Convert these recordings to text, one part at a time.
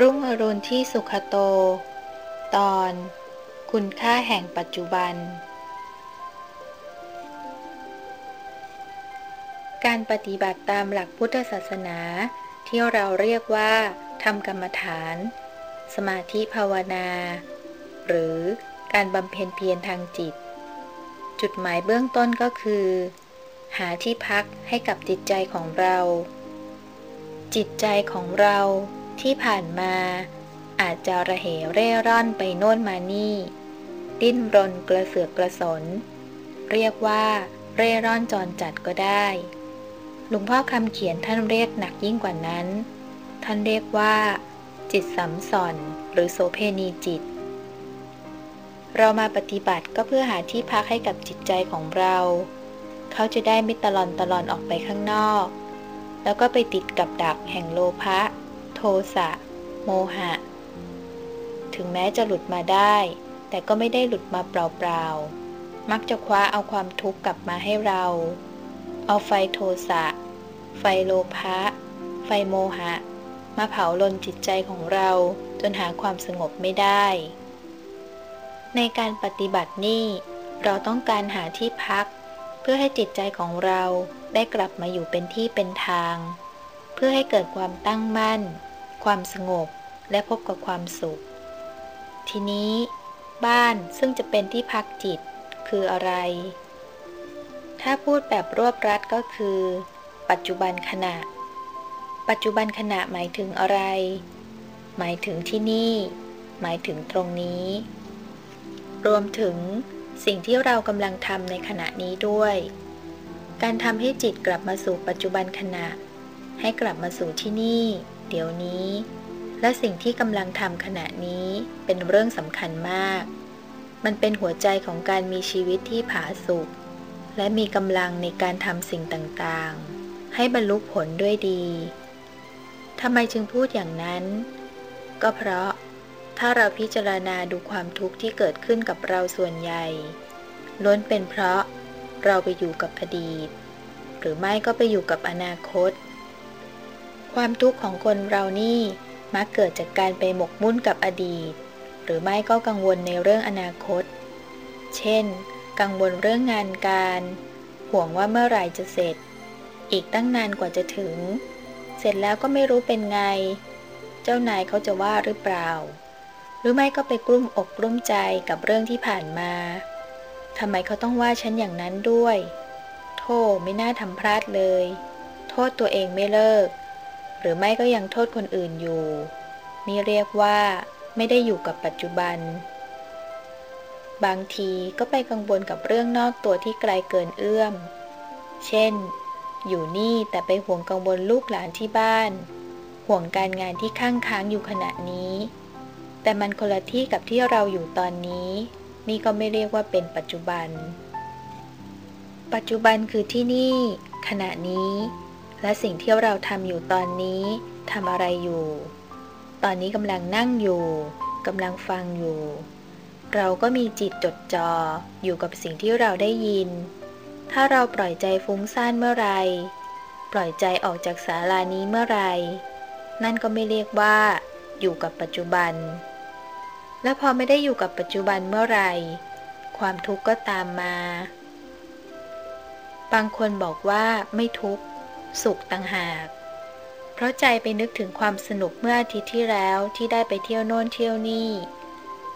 รุ่งอรุณที่สุขโต ตอน คุณค่าแห่งปัจจุบัน การปฏิบัติตามหลักพุทธศาสนา ที่เราเรียกว่าทำกรรมฐาน สมาธิภาวนา หรือการบำเพ็ญเพียรทางจิต จุดหมายเบื้องต้นก็คือ หาที่พักให้กับจิตใจของเรา จิตใจของเรา ที่ผ่านมา อาจจะระเหเร่ร่อนไปโน่นมานี่ ดิ้นรนกระเสือกกระสน เรียกว่าเร่ร่อนจรจัดก็ได้ หลวงพ่อคำเขียนท่านเรียกหนักยิ่งกว่านั้น ท่านเรียกว่า จิตสัมสอนหรือโสเพณีจิต เรามาปฏิบัติก็เพื่อหาที่พักให้กับจิตใจของเรา เขาจะได้ไม่ตลอนตลอนออกไปข้างนอก แล้วก็ไปติดกับดักแห่งโลภะ สะ โมหะ ถึงแม้จะหลุดมาได้ แต่ก็ไม่ได้หลุดมาเปล่าๆ มักจะคว้าเอาความทุกข์กลับมาให้เรา เอาไฟโทสะ ไฟโลภะ ไฟโมหะ มาเผาลนจิตใจของเราจนหาความสงบไม่ได้ ในการปฏิบัตินี่เราต้องการหาที่พัก เพื่อให้จิตใจของเราได้กลับมาอยู่เป็นที่เป็นทาง เพื่อให้เกิดความตั้งมั่น ความสงบและพบกับความสุข ทีนี้บ้านซึ่งจะเป็นที่พักจิตคืออะไร ถ้าพูดแบบรวบรัดก็คือ ปัจจุบันขณะ ปัจจุบันขณะหมายถึงอะไร หมายถึงที่นี่ หมายถึงตรงนี้ รวมถึงสิ่งที่เรากำลังทำในขณะนี้ด้วย การทำให้จิตกลับมาสู่ปัจจุบันขณะ ให้กลับมาสู่ที่นี่ เดี๋ยวนี้ และสิ่งที่กำลังทำขณะนี้เป็นเรื่องสำคัญมาก มันเป็นหัวใจของการมีชีวิตที่ผาสุกและมีกำลังในการทำสิ่งต่างๆ ให้บรรลุผลด้วยดีทำไมจึงพูดอย่างนั้น ก็เพราะถ้าเราพิจารณาดูความทุกข์ที่เกิดขึ้นกับเราส่วนใหญ่ ล้วนเป็นเพราะเราไปอยู่กับอดีต หรือไม่ก็ไปอยู่กับอนาคต ความทุกข์ของคนเรานี่มักเกิดจากการไปหมกมุ่นกับอดีต หรือไม่ก็กังวลในเรื่องอนาคต เช่น กังวลเรื่องงานการ ห่วงว่าเมื่อไหร่จะเสร็จ อีกตั้งนานกว่าจะถึง เสร็จแล้วก็ไม่รู้เป็นไง เจ้านายเขาจะว่าหรือเปล่า หรือไม่ก็ไปกลุ้มอกกลุ้มใจกับเรื่องที่ผ่านมาทำไมเขาต้องว่าฉันอย่างนั้นด้วย โทษไม่น่าทำพลาดเลย โทษตัวเองไม่เลิก หรือไม่ก็ยังโทษคนอื่นอยู่ นี่เรียกว่า ไม่ได้อยู่กับปัจจุบัน บางทีก็ไปกังวลกับเรื่องนอกตัวที่ไกลเกินเอื้อม เช่น อยู่นี่แต่ไปห่วงกังวลลูกหลานที่บ้าน ห่วงการงานที่ข้างค้างอยู่ขณะนี้ แต่มันคนละที่กับที่เราอยู่ตอนนี้ นี่ก็ไม่เรียกว่าเป็นปัจจุบัน ปัจจุบันคือที่นี่ ขณะนี้ และสิ่งที่เราทำอยู่ตอนนี้ทำอะไรอยู่ ตอนนี้กำลังนั่งอยู่กำลังฟังอยู่ เราก็มีจิตจดจอ่ออยู่กับสิ่งที่เราได้ยิน ถ้าเราปล่อยใจฟุ้งซ่านเมื่อไร ปล่อยใจออกจากศาลานี้เมื่อไร นั่นก็ไม่เรียกว่าอยู่กับปัจจุบัน และพอไม่ได้อยู่กับปัจจุบันเมื่อไร ความทุกข์ก็ตามมา บางคนบอกว่าไม่ทุกข์ สุขต่างหาก เพราะใจไปนึกถึงความสนุกเมื่ออาทิตย์ที่แล้วที่ได้ไปเที่ยวโน่นเที่ยวนี่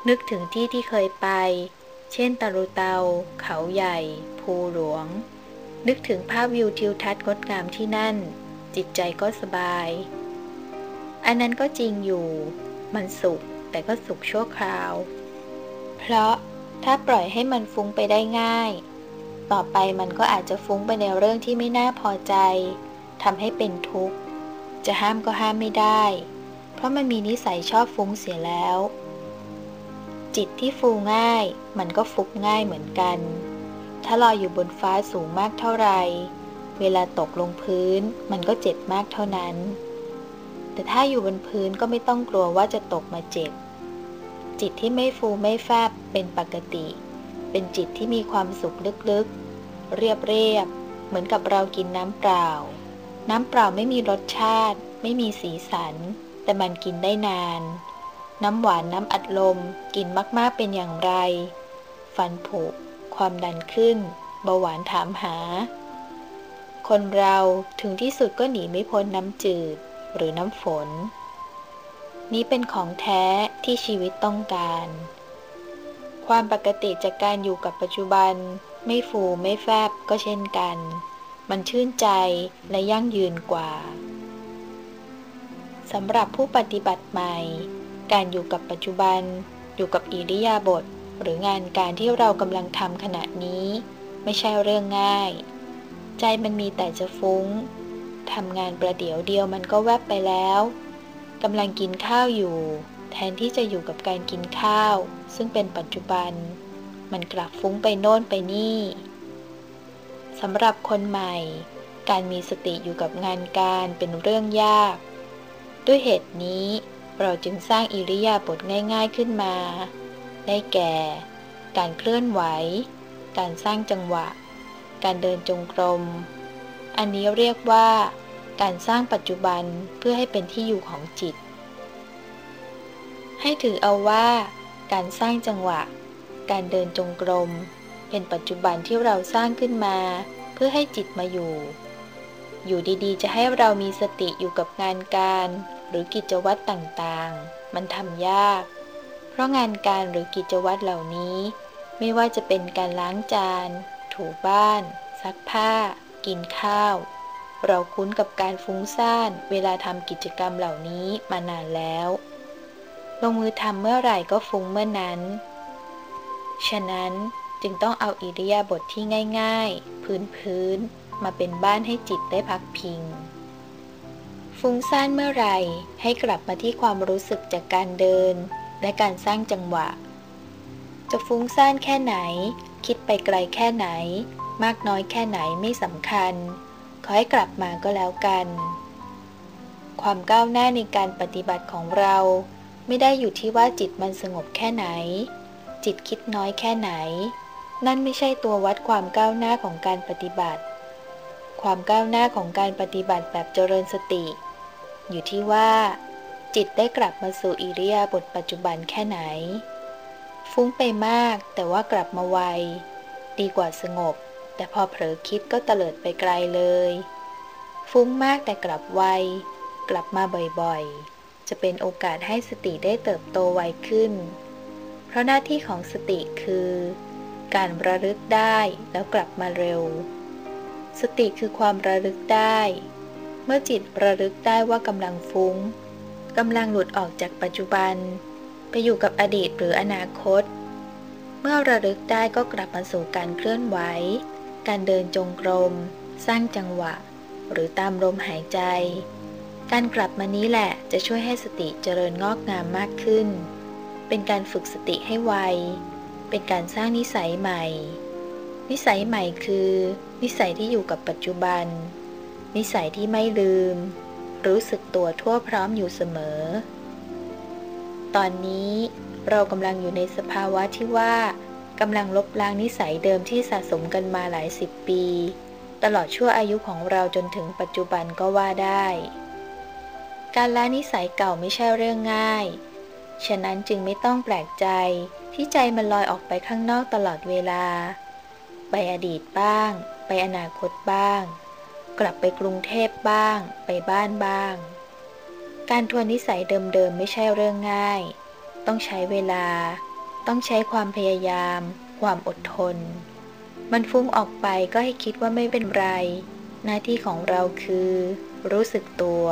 นึกถึงที่ที่เคยไป เช่นตะลุเตา เขาใหญ่ ภูหลวง นึกถึงภาพวิวทิวทัศน์งดงามที่นั่น จิตใจก็สบาย อันนั้นก็จริงอยู่ มันสุขแต่ก็สุขชั่วคราว เพราะถ้าปล่อยให้มันฟุ้งไปได้ง่าย ต่อไปมันก็อาจจะฟุ้งไปในเรื่องที่ไม่น่าพอใจ ทำให้เป็นทุกข์ จะห้ามก็ห้ามไม่ได้ เพราะมันมีนิสัยชอบฟุ้งเสียแล้ว จิตที่ฟูง่าย มันก็ฟุกง่ายเหมือนกัน ถ้าลอยอยู่บนฟ้าสูงมากเท่าไรเวลาตกลงพื้น มันก็เจ็บมากเท่านั้น แต่ถ้าอยู่บนพื้นก็ไม่ต้องกลัวว่าจะตกมาเจ็บ จิตที่ไม่ฟูไม่แฟบเป็นปกติ เป็นจิตที่มีความสุขลึกๆ เรียบๆเหมือนกับเรากินน้ำเปล่า น้ำเปล่าไม่มีรสชาติ ไม่มีสีสัน แต่มันกินได้นาน น้ำหวานน้ำอัดลม กินมากๆเป็นอย่างไร ฟันผุ ความดันขึ้น เบาหวานถามหา คนเราถึงที่สุดก็หนีไม่พ้นน้ำจืดหรือน้ำฝน นี้เป็นของแท้ที่ชีวิตต้องการ ความปกติจากการอยู่กับปัจจุบัน ไม่ฟูไม่แฟบก็เช่นกัน มันชื่นใจและยั่งยืนกว่าสำหรับผู้ปฏิบัติใหม่ การอยู่กับปัจจุบัน อยู่กับอิริยาบถหรืองานการที่เรากำลังทำขณะนี้ ไม่ใช่เรื่องง่าย ใจมันมีแต่จะฟุ้งทำงานประเดี๋ยวเดียวมันก็แวบไปแล้วกำลังกินข้าวอยู่ แทนที่จะอยู่กับการกินข้าว ซึ่งเป็นปัจจุบัน มันกลับฟุ้งไปโน่นไปนี่ สำหรับคนใหม่ การมีสติอยู่กับงานการเป็นเรื่องยาก ด้วยเหตุนี้เราจึงสร้างอิริยาบถง่ายๆขึ้นมา ได้แก่ การเคลื่อนไหว การสร้างจังหวะ การเดินจงกรม อันนี้เรียกว่า การสร้างปัจจุบันเพื่อให้เป็นที่อยู่ของจิต ให้ถือเอาว่า การสร้างจังหวะ การเดินจงกรม เป็นปัจจุบันที่เราสร้างขึ้นมา เพื่อให้จิตมาอยู่ อยู่ดีๆ จะให้เรามีสติอยู่กับงานการ หรือกิจวัตรต่างๆ มันทำยาก เพราะงานการหรือกิจวัตรเหล่านี้ ไม่ว่าจะเป็นการล้างจาน ถูบ้าน ซักผ้า กินข้าว เราคุ้นกับการฟุ้งซ่านเวลาทำกิจกรรมเหล่านี้มานานแล้วลงมือทำเมื่อไหร่ก็ฟุ้งเมื่อนั้น ฉะนั้น จึงต้องเอาอิริยาบถทที่ง่ายๆ พื้นๆ มาเป็นบ้านให้จิตได้พักพิง ฟุ้งซ่านเมื่อไรให้กลับมาที่ความรู้สึกจากการเดิน และการสร้างจังหวะ จะฟุ้งซ่านแค่ไหน คิดไปไกลแค่ไหน มากน้อยแค่ไหนไม่สำคัญ ขอให้กลับมาก็แล้วกัน ความก้าวหน้าในการปฏิบัติของเรา ไม่ได้อยู่ที่ว่าจิตมันสงบแค่ไหนจิตคิดน้อยแค่ไหน นั่นไม่ใช่ตัววัดความก้าวหน้าของการปฏิบัติ ความก้าวหน้าของการปฏิบัติแบบเจริญสติ อยู่ที่ว่า จิตได้กลับมาสู่อิริยาบถปัจจุบันแค่ไหน ฟุ้งไปมากแต่ว่ากลับมาไว ดีกว่าสงบ แต่พอเผลอคิดก็เตลิดไปไกลเลย ฟุ้งมากแต่กลับไว กลับมาบ่อยๆ จะเป็นโอกาสให้สติได้เติบโตไวขึ้น เพราะหน้าที่ของสติคือ การระลึกได้แล้วกลับมาเร็ว สติคือความระลึกได้ เมื่อจิตระลึกได้ว่ากำลังฟุง้งกำลังหลุดออกจากปัจจุบัน ไปอยู่กับอดีตหรืออนาคต เมื่อระลึกได้ก็กลับมาสู่การเคลื่อนไหว การเดินจงกรม สร้างจังหวะ หรือตามลมหายใจ การกลับมานี้แหละจะช่วยให้สติเจริญงอกงามมากขึ้น เป็นการฝึกสติให้ไว เป็นการสร้างนิสัยใหม่ นิสัยใหม่คือ นิสัยที่อยู่กับปัจจุบัน นิสัยที่ไม่ลืม รู้สึกตัวทั่วพร้อมอยู่เสมอ ตอนนี้เรากำลังอยู่ในสภาวะที่ว่ากำลังลบล้างนิสัยเดิมที่สะสมกันมาหลายสิบปี ตลอดชั่วอายุของเราจนถึงปัจจุบันก็ว่าได้ การละนิสัยเก่าไม่ใช่เรื่องง่าย ฉะนั้นจึงไม่ต้องแปลกใจ ที่ใจมันลอยออกไปข้างนอกตลอดเวลา ไปอดีตบ้าง ไปอนาคตบ้าง กลับไปกรุงเทพบ้าง ไปบ้านบ้าง การทวนนิสัยเดิมๆไม่ใช่เรื่องง่าย ต้องใช้เวลา ต้องใช้ความพยายาม ความอดทน มันฟุ้งออกไปก็ให้คิดว่าไม่เป็นไร หน้าที่ของเราคือ รู้สึกตัว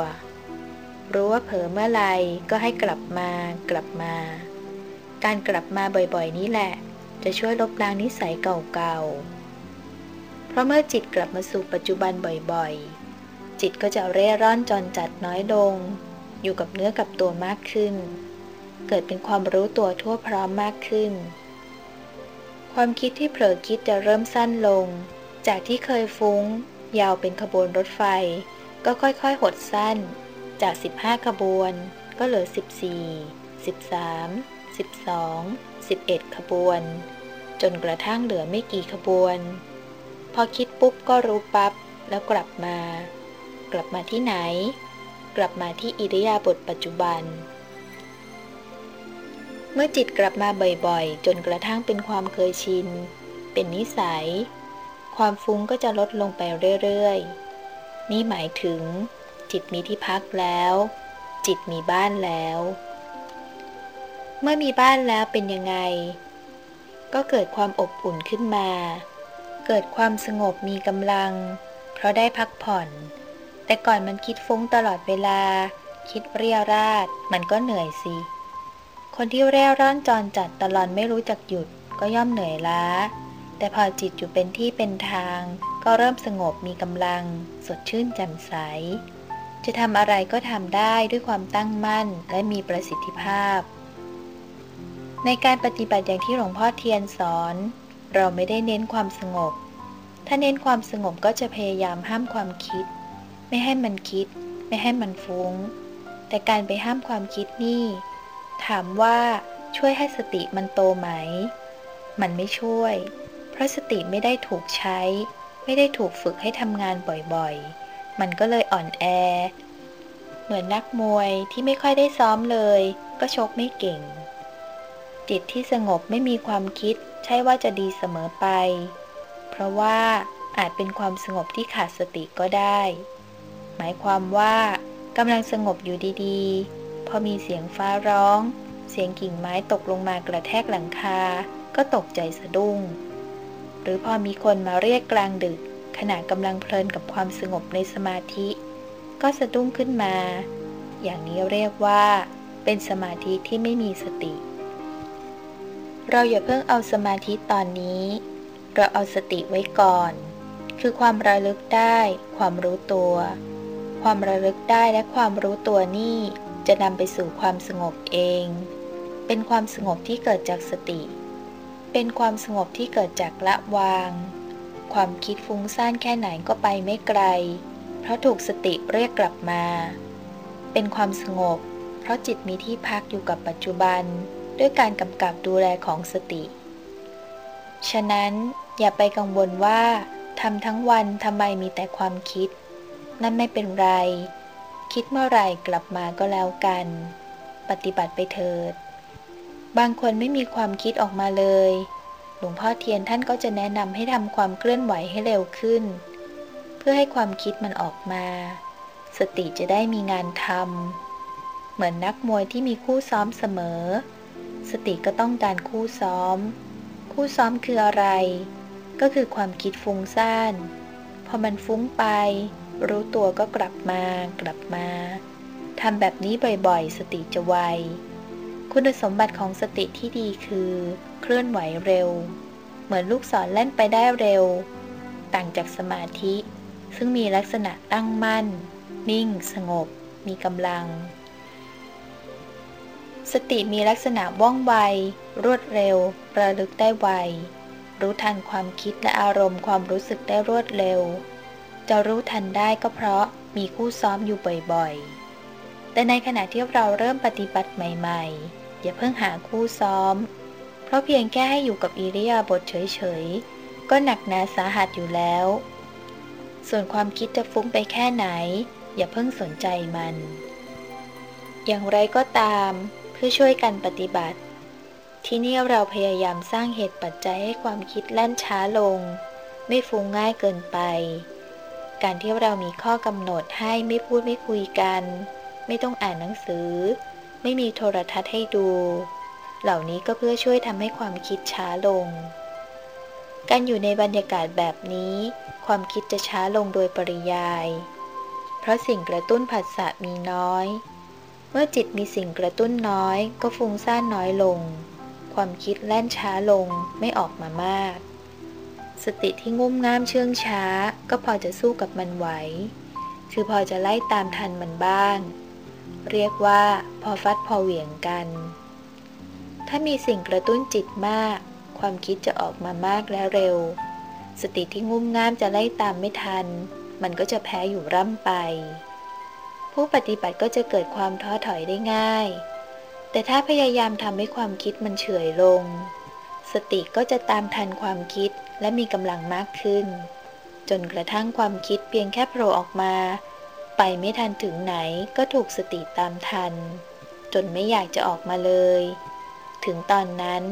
รู้ว่าเผลอเมื่อไรก็ให้กลับมากลับมา การกลับมาบ่อยๆ นี้แหละ จะช่วยลบล้างนิสัยเก่าๆ เพราะเมื่อจิตกลับมาสู่ปัจจุบันบ่อยๆ จิตก็จะเร่ร่อนจรจัดน้อยลง อยู่กับเนื้อกับตัวมากขึ้น เกิดเป็นความรู้ตัวทั่วพร้อมมากขึ้น ความคิดที่เผลอคิดจะเริ่มสั้นลง จากที่เคยฟุ้ง ยาวเป็นขบวนรถไฟ ก็ค่อยๆ หดสั้น จาก 15 ขบวน ก็เหลือ 14 13 12 11 ขบวน จนกระทั่งเหลือไม่กี่ขบวน พอคิดปุ๊บก็รู้ปับ๊บแล้วกลับมา กลับมาที่ไหนกกลับมาที่อิริยาบถปัจจุบัน เมื่อจิตกลับมาบ่อยๆ จนกระทั่งเป็นความเคยชิน เป็นนิสัย ความฟุ้งก็จะลดลงไปเรื่อยๆ นี่หมายถึง จิตมีที่พักแล้ว จิตมีบ้านแล้ว เมื่อมีบ้านแล้วเป็นยังไง ก็เกิดความอบอุ่นขึ้นมา เกิดความสงบมีกำลัง เพราะได้พักผ่อน แต่ก่อนมันคิดฟุ้งตลอดเวลา คิดเรียราดมันก็เหนื่อยสิ คนที่เร่ร่อนจรจัดตลอดไม่รู้จักหยุดก็ย่อมเหนื่อยล้า แต่พอจิตอยู่เป็นที่เป็นทาง ก็เริ่มสงบมีกำลัง สดชื่นแจ่มใส จะทำอะไรก็ทำได้ด้วยความตั้งมั่นและมีประสิทธิภาพ ในการปฏิบัติอย่างที่หลวงพ่อเทียนสอน เราไม่ได้เน้นความสงบ ถ้าเน้นความสงบก็จะพยายามห้ามความคิด ไม่ให้มันคิด ไม่ให้มันฟุง้ง แต่การไปห้ามความคิดนี่ ถามว่าช่วยให้สติมันโตไหม มันไม่ช่วย เพราะสติไม่ได้ถูกใช้ ไม่ได้ถูกฝึกให้ทำงานบ่อยๆ มันก็เลยอ่อนแอ เหมือนนักมวยที่ไม่ค่อยได้ซ้อมเลย ก็ชกไม่เก่ง จิตที่สงบไม่มีความคิด ใช่ว่าจะดีเสมอไป เพราะว่าอาจเป็นความสงบที่ขาดสติก็ได้ หมายความว่ากำลังสงบอยู่ดีๆ พอมีเสียงฟ้าร้อง เสียงกิ่งไม้ตกลงมากระแทกหลังคา ก็ตกใจสะดุ้ง หรือพอมีคนมาเรียกกลางดึก ขณะกำลังเพลินกับความสงบในสมาธิ ก็สะดุ้งขึ้นมา อย่างนี้เรียกว่า เป็นสมาธิที่ไม่มีสติ เราอย่าเพิ่งเอาสมาธิตอนนี้ เราเอาสติไว้ก่อน คือความระลึกได้ ความรู้ตัว ความระลึกได้และความรู้ตัวนี่จะนำไปสู่ความสงบเอง เป็นความสงบที่เกิดจากสติ เป็นความสงบที่เกิดจากละวาง ความคิดฟุ้งซ่านแค่ไหนก็ไปไม่ไกล เพราะถูกสติเรียกกลับมา เป็นความสงบ เพราะจิตมีที่พักอยู่กับปัจจุบัน ด้วยการกำกับดูแลของสติ ฉะนั้นอย่าไปกังวลว่าทำทั้งวันทำไมมีแต่ความคิด นั่นไม่เป็นไร คิดเมื่อไรกลับมาก็แล้วกัน ปฏิบัติไปเถิด บางคนไม่มีความคิดออกมาเลย หลวงพ่อเทียนท่านก็จะแนะนำให้ทำความเคลื่อนไหวให้เร็วขึ้น เพื่อให้ความคิดมันออกมา สติจะได้มีงานทำเหมือนนักมวยที่มีคู่ซ้อมเสมอ สติก็ต้องการคู่ซ้อม คู่ซ้อมคืออะไร ก็คือความคิดฟุ้งซ่าน พอมันฟุ้งไป รู้ตัวก็กลับมากลับมาทำแบบนี้บ่อยๆ สติจะไว คุณสมบัติของสติที่ดีคือ เคลื่อนไหวเร็ว เหมือนลูกศรเล่นไปได้เร็ว ต่างจากสมาธิ ซึ่งมีลักษณะตั้งมั่น นิ่ง สงบ มีกำลัง สติมีลักษณะว่องไว รวดเร็ว ระลึกได้ไว รู้ทันความคิดและอารมณ์ความรู้สึกได้รวดเร็ว จะรู้ทันได้ก็เพราะมีคู่ซ้อมอยู่บ่อยๆ แต่ในขณะที่เราเริ่มปฏิบัติใหม่ ๆ อย่าเพิ่งหาคู่ซ้อม เพราะเพียงแค่ให้อยู่กับอิริยาบถเฉยๆ ก็หนักหนาสาหัสอยู่แล้ว ส่วนความคิดจะฟุ้งไปแค่ไหน อย่าเพิ่งสนใจมัน อย่างไรก็ตาม พื่อช่วยกันปฏิบัติ ที่นี่เราพยายามสร้างเหตุปัจจัยให้ความคิดแล่นช้าลง ไม่ฟุ้งง่ายเกินไป การที่เรามีข้อกำหนดให้ไม่พูดไม่คุยกัน ไม่ต้องอ่านหนังสือ ไม่มีโทรทัศน์ให้ดู เหล่านี้ก็เพื่อช่วยทำให้ความคิดช้าลง การอยู่ในบรรยากาศแบบนี้ ความคิดจะช้าลงโดยปริยาย เพราะสิ่งกระตุ้นผัสสะมีน้อย มื่อจิตมีสิ่งกระตุ้นน้อย ก็ฟุ้งซ่านน้อยลง ความคิดแล่นช้าลงไม่ออกมามาก สติที่งุ่มง่ามเชื่องช้า ก็พอจะสู้กับมันไหว คือพอจะไล่ตามทันมันบ้าง เรียกว่าพอฟัดพอเหวี่ยงกัน ถ้ามีสิ่งกระตุ้นจิตมาก ความคิดจะออกมามากและเร็ว สติที่งุ่มง่ามจะไล่ตามไม่ทัน มันก็จะแพ้อยู่ร่ำไป ผู้ปฏิบัติก็จะเกิดความท้อถอยได้ง่าย แต่ถ้าพยายามทำให้ความคิดมันเฉยลง สติก็จะตามทันความคิดและมีกำลังมากขึ้น จนกระทั่งความคิดเพียงแค่โผล่ออกมา ไปไม่ทันถึงไหนก็ถูกสติตามทัน จนไม่อยากจะออกมาเลย ถึงตอนนั้น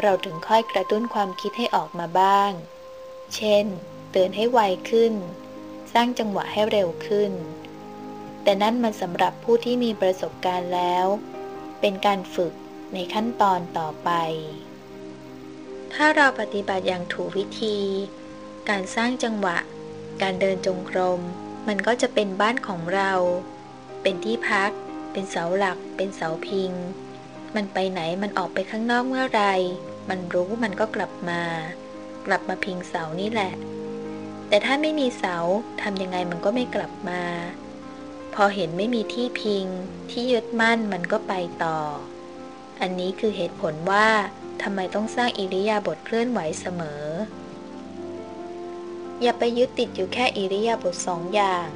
เราถึงค่อยกระตุ้นความคิดให้ออกมาบ้าง เช่น เตือนให้ไวขึ้น สร้างจังหวะให้เร็วขึ้น แต่นั่นมันสำหรับผู้ที่มีประสบการณ์แล้ว เป็นการฝึกในขั้นตอนต่อไป ถ้าเราปฏิบัติอย่างถูกวิธี การสร้างจังหวะ การเดินจงกรม มันก็จะเป็นบ้านของเรา เป็นที่พัก เป็นเสาหลัก เป็นเสาพิง มันไปไหนมันออกไปข้างนอกเมื่อไร มันรู้มันก็กลับมา กลับมาพิงเสานี่แหละ แต่ถ้าไม่มีเสาทำยังไงมันก็ไม่กลับมา อเห็นไม่มีที่พิง ที่ยึดมั่นมันก็ไปต่อ อันนี้คือเหตุผลว่าทำไมต้องสร้างอิริยาบถเคลื่อนไหวเสมอ อย่าไปยึดติดอยู่แค่อิริยาบถสองอย่าง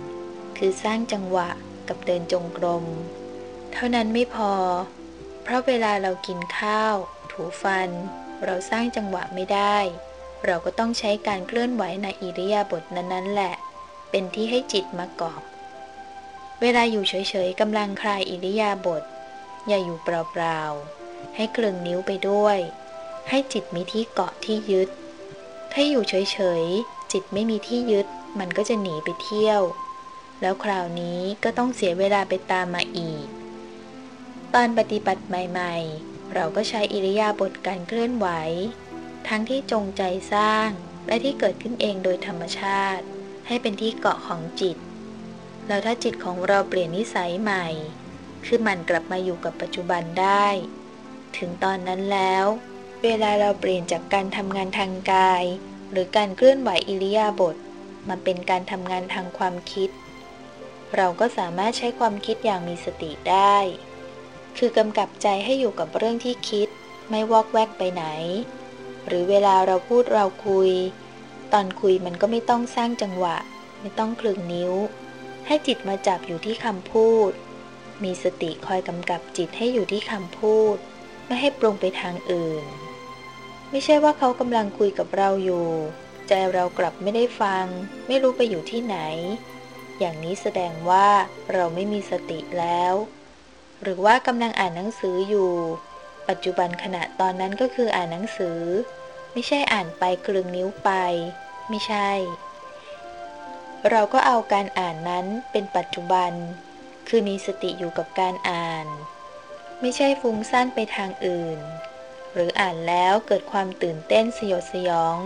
คือสร้างจังหวะกับเดินจงกรม เท่านั้นไม่พอ เพราะเวลาเรากินข้าว ถูฟัน เราสร้างจังหวะไม่ได้ เราก็ต้องใช้การเคลื่อนไหวในอิริยาบถนั้นๆแหละ เป็นที่ให้จิตมาเกาะ เวลาอยู่เฉยๆกำลังคลายอิริยาบถอย่าอยู่เปล่าๆ ให้เคลึงนิ้วไปด้วย ให้จิตมีที่เกาะที่ยึด ถ้าอยู่เฉยๆ จิตไม่มีที่ยึด มันก็จะหนีไปเที่ยว แล้วคราวนี้ก็ต้องเสียเวลาไปตามมาอีก ตอนปฏิบัติใหม่ๆ เราก็ใช้อิริยาบถการเคลื่อนไหว ทั้งที่จงใจสร้าง และที่เกิดขึ้นเองโดยธรรมชาติ ให้เป็นที่เกาะของจิต แล้วถ้าจิตของเราเปลี่ยนนิสัยใหม่ คือมันกลับมาอยู่กับปัจจุบันได้ ถึงตอนนั้นแล้ว เวลาเราเปลี่ยนจากการทำงานทางกาย หรือการเคลื่อนไหวอิริยาบถมาเป็นการทำงานทางความคิด เราก็สามารถใช้ความคิดอย่างมีสติได้ คือกำกับใจให้อยู่กับเรื่องที่คิด ไม่วอกแวกไปไหน หรือเวลาเราพูดเราคุย ตอนคุยมันก็ไม่ต้องสร้างจังหวะ ไม่ต้องคลึงนิ้ว ให้จิตมาจับอยู่ที่คำพูด มีสติคอยกำกับจิตให้อยู่ที่คำพูด ไม่ให้ปรุงไปทางอื่น ไม่ใช่ว่าเขากำลังคุยกับเราอยู่ ใจเรากลับไม่ได้ฟัง ไม่รู้ไปอยู่ที่ไหน อย่างนี้แสดงว่าเราไม่มีสติแล้ว หรือว่ากำลังอ่านหนังสืออยู่ ปัจจุบันขณะตอนนั้นก็คืออ่านหนังสือ ไม่ใช่อ่านไปกลึงนิ้วไป ไม่ใช่ เราก็เอาการอ่านนั้นเป็นปัจจุบัน คือมีสติอยู่กับการอ่าน ไม่ใช่ฟุ้งซ่านไปทางอื่น หรืออ่านแล้วเกิดความตื่นเต้นสยดสยอง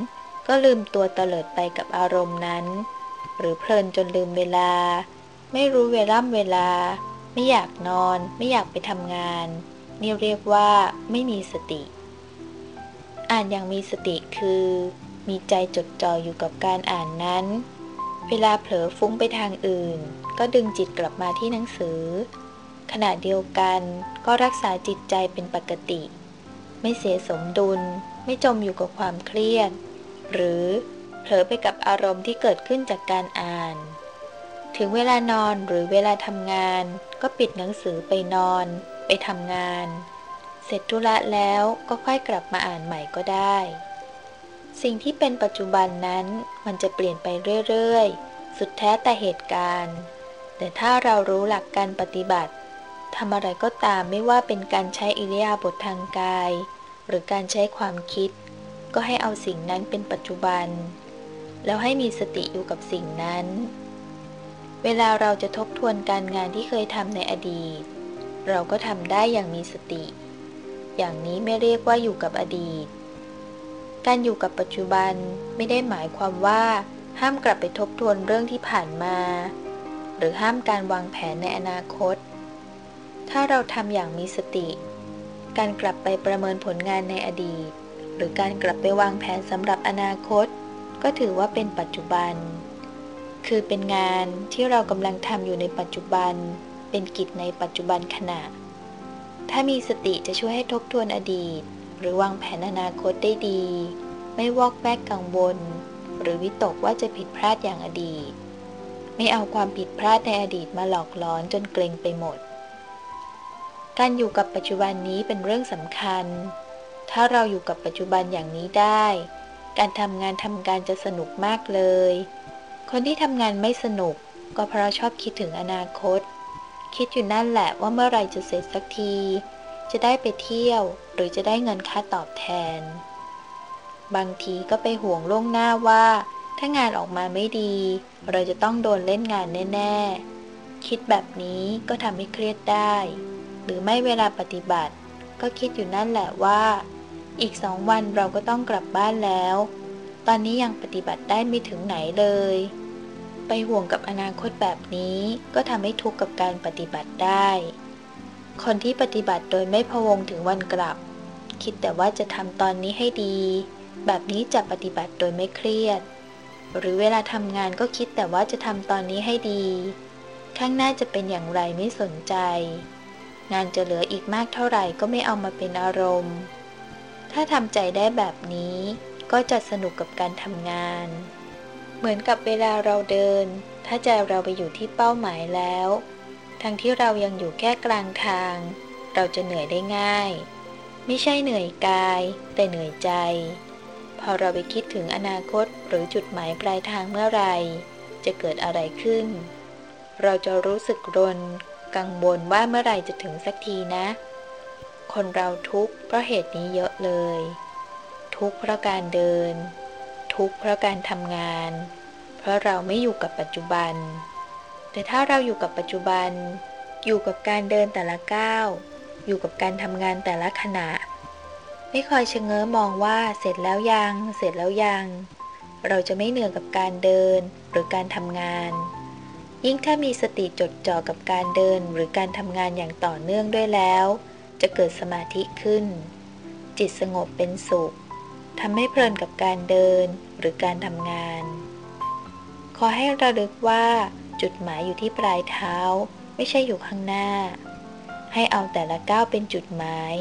ก็ลืมตัวเตลิดไปกับอารมณ์นั้น หรือเพลินจนลืมเวลา ไม่รู้เวล่ำเวลา ไม่อยากนอน ไม่อยากไปทำงาน นี่เรียกว่าไม่มีสติ อ่านอย่างมีสติคือ มีใจจดจ่ออยู่กับการอ่านนั้น เวลาเผลอฟุ้งไปทางอื่น ก็ดึงจิตกลับมาที่หนังสือ ขณะเดียวกันก็รักษาจิตใจเป็นปกติ ไม่เสียสมดุล ไม่จมอยู่กับความเครียด หรือเผลอไปกับอารมณ์ที่เกิดขึ้นจากการอ่าน ถึงเวลานอนหรือเวลาทำงาน ก็ปิดหนังสือไปนอน ไปทำงาน เสร็จธุระแล้วก็ค่อยกลับมาอ่านใหม่ก็ได้ สิ่งที่เป็นปัจจุบันนั้นมันจะเปลี่ยนไปเรื่อยๆ สุดแท้แต่เหตุการณ์ แต่ถ้าเรารู้หลักการปฏิบัติทำอะไรก็ตามไม่ว่าเป็นการใช้อิริยาบถทางกาย หรือการใช้ความคิด ก็ให้เอาสิ่งนั้นเป็นปัจจุบัน แล้วให้มีสติอยู่กับสิ่งนั้น เวลาเราจะทบทวนการงานที่เคยทำในอดีต เราก็ทำได้อย่างมีสติ อย่างนี้ไม่เรียกว่าอยู่กับอดีต การอยู่กับปัจจุบันไม่ได้หมายความว่า ห้ามกลับไปทบทวนเรื่องที่ผ่านมา หรือห้ามการวางแผนในอนาคต ถ้าเราทำอย่างมีสติ การกลับไปประเมินผลงานในอดีต หรือการกลับไปวางแผนสำหรับอนาคต ก็ถือว่าเป็นปัจจุบัน คือเป็นงานที่เรากำลังทำอยู่ในปัจจุบัน เป็นกิจในปัจจุบันขณะ ถ้ามีสติจะช่วยให้ทบทวนอดีต หรือวางแผนอนาคตได้ดี ไม่วอกแวกกังวล หรือวิตกว่าจะผิดพลาดอย่างอดีต ไม่เอาความผิดพลาดในอดีตมาหลอกล้อนจนเกรงไปหมด การอยู่กับปัจจุบันนี้เป็นเรื่องสำคัญ ถ้าเราอยู่กับปัจจุบันอย่างนี้ได้ การทำงานทำการจะสนุกมากเลย คนที่ทำงานไม่สนุกก็เพราะชอบคิดถึงอนาคต คิดอยู่นั่นแหละว่าเมื่อไรจะเสร็จสักที จะได้ไปเที่ยว หรือจะได้เงินค่าตอบแทน บางทีก็ไปห่วงล่วงหน้าว่า ถ้างานออกมาไม่ดี เราจะต้องโดนเล่นงานแน่ ๆ คิดแบบนี้ก็ทำให้เครียดได้ หรือไม่เวลาปฏิบัติ ก็คิดอยู่นั่นแหละว่า อีกสองวันเราก็ต้องกลับบ้านแล้ว ตอนนี้ยังปฏิบัติได้ไม่ถึงไหนเลย ไปห่วงกับอนาคตแบบนี้ก็ทำให้ทุกข์กับการปฏิบัติได้ คนที่ปฏิบัติโดยไม่พวงถึงวันกลับ คิดแต่ว่าจะทำตอนนี้ให้ดี แบบนี้จะปฏิบัติโดยไม่เครียด หรือเวลาทำงานก็คิดแต่ว่าจะทำตอนนี้ให้ดี ข้างหน้าจะเป็นอย่างไรไม่สนใจ งานจะเหลืออีกมากเท่าไหร่ก็ไม่เอามาเป็นอารมณ์ ถ้าทำใจได้แบบนี้ก็จะสนุกกับการทำงาน เหมือนกับเวลาเราเดิน ถ้าใจเราไปอยู่ที่เป้าหมายแล้ว ทั้งที่เรายังอยู่แค่กลางทาง เราจะเหนื่อยได้ง่าย ไม่ใช่เหนื่อยกาย แต่เหนื่อยใจ พอเราไปคิดถึงอนาคตหรือจุดหมายปลายทางเมื่อไรจะเกิดอะไรขึ้น เราจะรู้สึกรน กังวลว่าเมื่อไรจะถึงสักทีนะ คนเราทุกข์เพราะเหตุนี้เยอะเลย ทุกข์เพราะการเดิน ทุกข์เพราะการทำงาน เพราะเราไม่อยู่กับปัจจุบัน แต่ถ้าเราอยู่กับปัจจุบัน อยู่กับการเดินแต่ละก้าว อยู่กับการทำงานแต่ละขณะ ไม่คอยชะเง้อมองว่าเสร็จแล้วยัง เสร็จแล้วยัง เราจะไม่เหนื่อยกับการเดินหรือการทำงาน ยิ่งถ้ามีสติจดจ่อกับการเดินหรือการทำงานอย่างต่อเนื่องด้วยแล้ว จะเกิดสมาธิขึ้น จิตสงบเป็นสุขทำให้เพลินกับการเดินหรือการทำงาน ขอให้ระลึกว่า จุดหมายอยู่ที่ปลายเท้า ไม่ใช่อยู่ข้างหน้า ให้เอาแต่ละก้าวเป็นจุดหมาย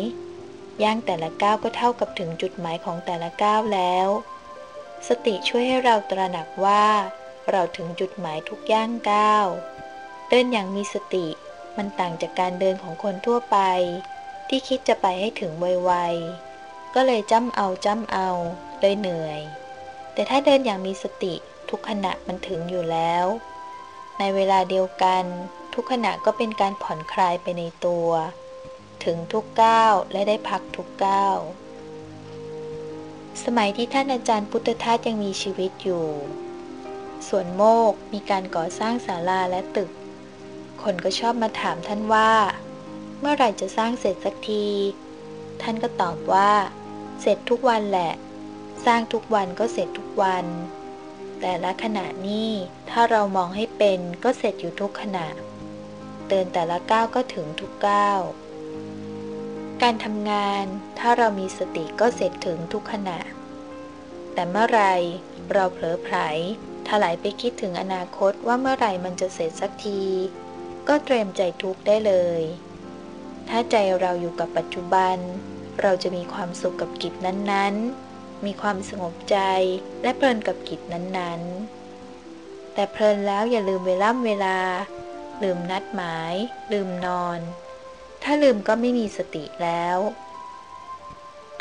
ย่างแต่ละก้าวก็เท่ากับถึงจุดหมายของแต่ละก้าวแล้ว สติช่วยให้เราตระหนักว่า เราถึงจุดหมายทุกย่างก้าว เดินอย่างมีสติมันต่างจากการเดินของคนทั่วไป ที่คิดจะไปให้ถึงไวๆ ก็เลยจ้ำเอาจ้ำเอา เลยเหนื่อย แต่ถ้าเดินอย่างมีสติทุกขณะมันถึงอยู่แล้ว ในเวลาเดียวกัน ทุกขณะก็เป็นการผ่อนคลายไปในตัว ถึงทุกก้าวและได้พักทุกก้าวสมัยที่ท่านอาจารย์พุทธทาสยังมีชีวิตอยู่ ส่วนโมกมีการก่อสร้างศาลาและตึก คนก็ชอบมาถามท่านว่า เมื่อไหร่จะสร้างเสร็จสักที ท่านก็ตอบว่า เสร็จทุกวันแหละ สร้างทุกวันก็เสร็จทุกวัน แต่ละขณะนี้ถ้าเรามองให้เป็นก็เสร็จอยู่ทุกขณะเดินแต่ละก้าวก็ถึงทุกก้าวการทำงานถ้าเรามีสติก็เสร็จถึงทุกขณะ แต่เมื่อไรเราเผลอไผลถลายไปคิดถึงอนาคตว่าเมื่อไหร่มันจะเสร็จสักที ก็เตรียมใจทุกได้เลย ถ้าใจเราอยู่กับปัจจุบัน เราจะมีความสุขกับกิจนั้นๆ มีความสงบใจและเพลินกับกิจนั้นๆ แต่เพลินแล้วอย่าลืมเวลาเวลา ลืมนัดหมาย ลืมนอน ถ้าลืมก็ไม่มีสติแล้ว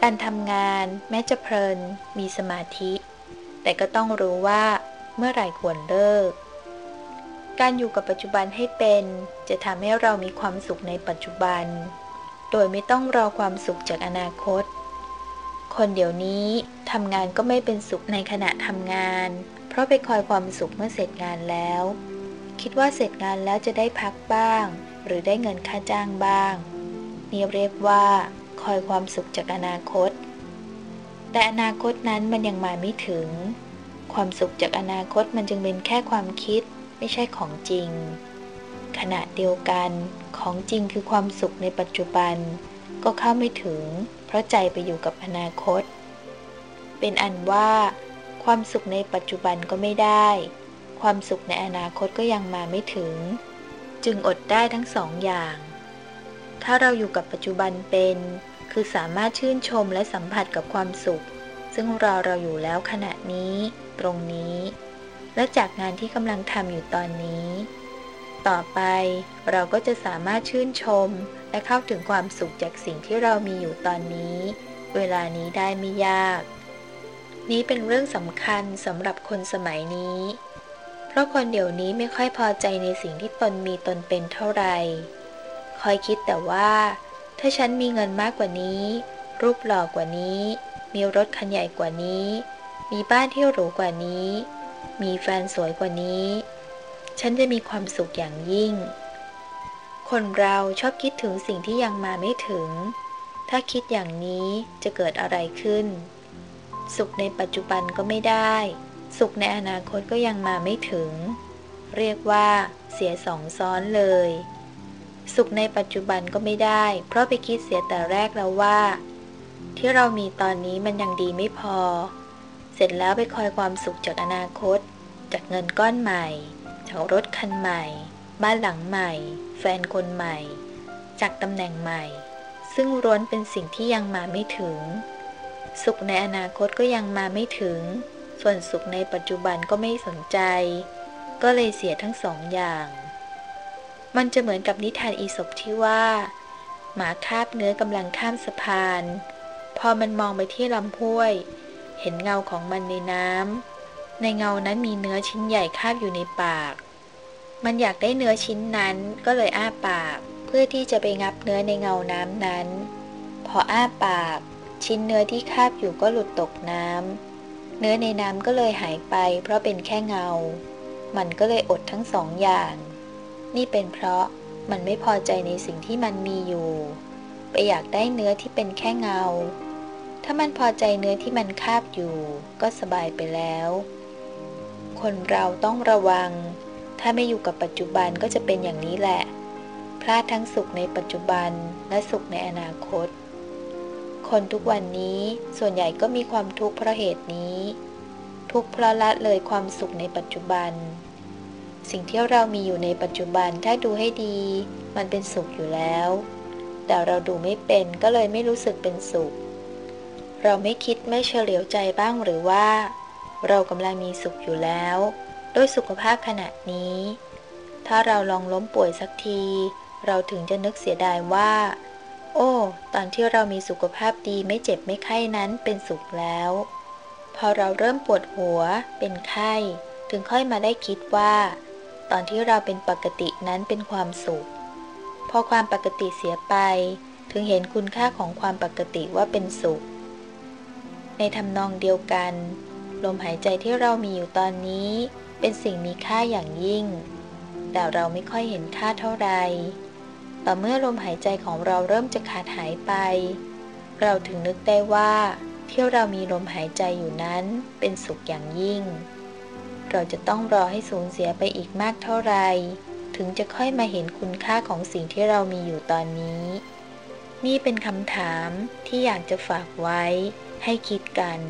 การทำงานแม้จะเพลินมีสมาธิ แต่ก็ต้องรู้ว่าเมื่อไหร่ควรเลิก การอยู่กับปัจจุบันให้เป็นจะทำให้เรามีความสุขในปัจจุบัน โดยไม่ต้องรอความสุขจากอนาคต คนเดี๋ยวนี้ทำงานก็ไม่เป็นสุขในขณะทำงาน เพราะไปคอยความสุขเมื่อเสร็จงานแล้ว คิดว่าเสร็จงานแล้วจะได้พักบ้าง หรือได้เงินค่าจ้างบ้าง นี่เรียกว่า คอยความสุขจากอนาคต แต่อนาคตนั้นมันยังมาไม่ถึง ความสุขจากอนาคตมันจึงเป็นแค่ความคิดไม่ใช่ของจริง ขณะเดียวกันของจริงคือความสุขในปัจจุบัน ก็เข้าไม่ถึงเพราะใจไปอยู่กับอนาคต เป็นอันว่า ความสุขในปัจจุบันก็ไม่ได้ ความสุขในอนาคตก็ยังมาไม่ถึง จึงอดได้ทั้งสองอย่าง ถ้าเราอยู่กับปัจจุบันเป็น คือสามารถชื่นชมและสัมผัสกับความสุข ซึ่งรอเราอยู่แล้วขณะนี้ ตรงนี้ และจากงานที่กำลังทำอยู่ตอนนี้ ต่อไปเราก็จะสามารถชื่นชม และเข้าถึงความสุขจากสิ่งที่เรามีอยู่ตอนนี้ เวลานี้ได้ไม่ยาก นี้เป็นเรื่องสำคัญสำหรับคนสมัยนี้ เพราะคนเดี๋ยวนี้ไม่ค่อยพอใจในสิ่งที่ตนมีตนเป็นเท่าไหร่คอยคิดแต่ว่า ถ้าฉันมีเงินมากกว่านี้ รูปหล่อกว่านี้ มีรถคันใหญ่กว่านี้ มีบ้านที่หรูกว่านี้ มีแฟนสวยกว่านี้ ฉันจะมีความสุขอย่างยิ่ง คนเราชอบคิดถึงสิ่งที่ยังมาไม่ถึง ถ้าคิดอย่างนี้จะเกิดอะไรขึ้น สุขในปัจจุบันก็ไม่ได้ สุขในอนาคตก็ยังมาไม่ถึง เรียกว่าเสียสองซ้อนเลย สุขในปัจจุบันก็ไม่ได้ เพราะไปคิดเสียแต่แรกแล้วว่า ที่เรามีตอนนี้มันยังดีไม่พอ เสร็จแล้วไปคอยความสุขจากอนาคต จากเงินก้อนใหม่ จากรถคันใหม่ บ้านหลังใหม่ แฟนคนใหม่ จากตำแหน่งใหม่ ซึ่งร้วนเป็นสิ่งที่ยังมาไม่ถึง สุขในอนาคตก็ยังมาไม่ถึง ส่วนสุขในปัจจุบันก็ไม่สนใจ ก็เลยเสียทั้งสองอย่าง มันจะเหมือนกับนิทานอีสบที่ว่า หมาคาบเนื้อกำลังข้ามสะพาน พอมันมองไปที่ลำห้วย เห็นเงาของมันในน้ำในเงานั้นมีเนื้อชิ้นใหญ่คาบอยู่ในปาก มันอยากได้เนื้อชิ้นนั้นก็เลยอ้าปาก เพื่อที่จะไปงับเนื้อในเงาน้ำนั้น พออ้าปาก ชิ้นเนื้อที่คาบอยู่ก็หลุดตกน้ำเนื้อในน้ำก็เลยหายไป เพราะเป็นแค่เงา มันก็เลยอดทั้งสองอย่าง นี่เป็นเพราะมันไม่พอใจในสิ่งที่มันมีอยู่ ไปอยากได้เนื้อที่เป็นแค่เงา ถ้ามันพอใจเนื้อที่มันคาบอยู่ ก็สบายไปแล้ว คนเราต้องระวัง ถ้าไม่อยู่กับปัจจุบันก็จะเป็นอย่างนี้แหละ พลาดทั้งสุขในปัจจุบันและสุขในอนาคต คนทุกวันนี้ส่วนใหญ่ก็มีความทุกข์เพราะเหตุนี้ ทุกข์เพราะละเลยความสุขในปัจจุบัน สิ่งที่เรามีอยู่ในปัจจุบันถ้าดูให้ดี มันเป็นสุขอยู่แล้ว แต่เราดูไม่เป็นก็เลยไม่รู้สึกเป็นสุข เราไม่คิดไม่เฉลียวใจบ้างหรือว่า เรากำลังมีสุขอยู่แล้ว ด้วยสุขภาพขณะนี้ ถ้าเราลองล้มป่วยสักที เราถึงจะนึกเสียดายว่า โอ้ ตอนที่เรามีสุขภาพดีไม่เจ็บไม่ไข้นั้นเป็นสุขแล้ว พอเราเริ่มปวดหัว เป็นไข้ ถึงค่อยมาได้คิดว่า ตอนที่เราเป็นปกตินั้นเป็นความสุข พอความปกติเสียไป ถึงเห็นคุณค่าของความปกติว่าเป็นสุข ในทำนองเดียวกัน ลมหายใจที่เรามีอยู่ตอนนี้ เป็นสิ่งมีค่าอย่างยิ่ง แต่เราไม่ค่อยเห็นค่าเท่าไรต่อเมื่อลมหายใจของเราเริ่มจะขาดหายไป เราถึงนึกได้ว่าที่เรามีลมหายใจอยู่นั้นเป็นสุขอย่างยิ่ง เราจะต้องรอให้สูญเสียไปอีกมากเท่าไร ถึงจะค่อยมาเห็นคุณค่าของสิ่งที่เรามีอยู่ตอนนี้ นี่เป็นคำถามที่อยากจะฝากไว้ให้คิดกัน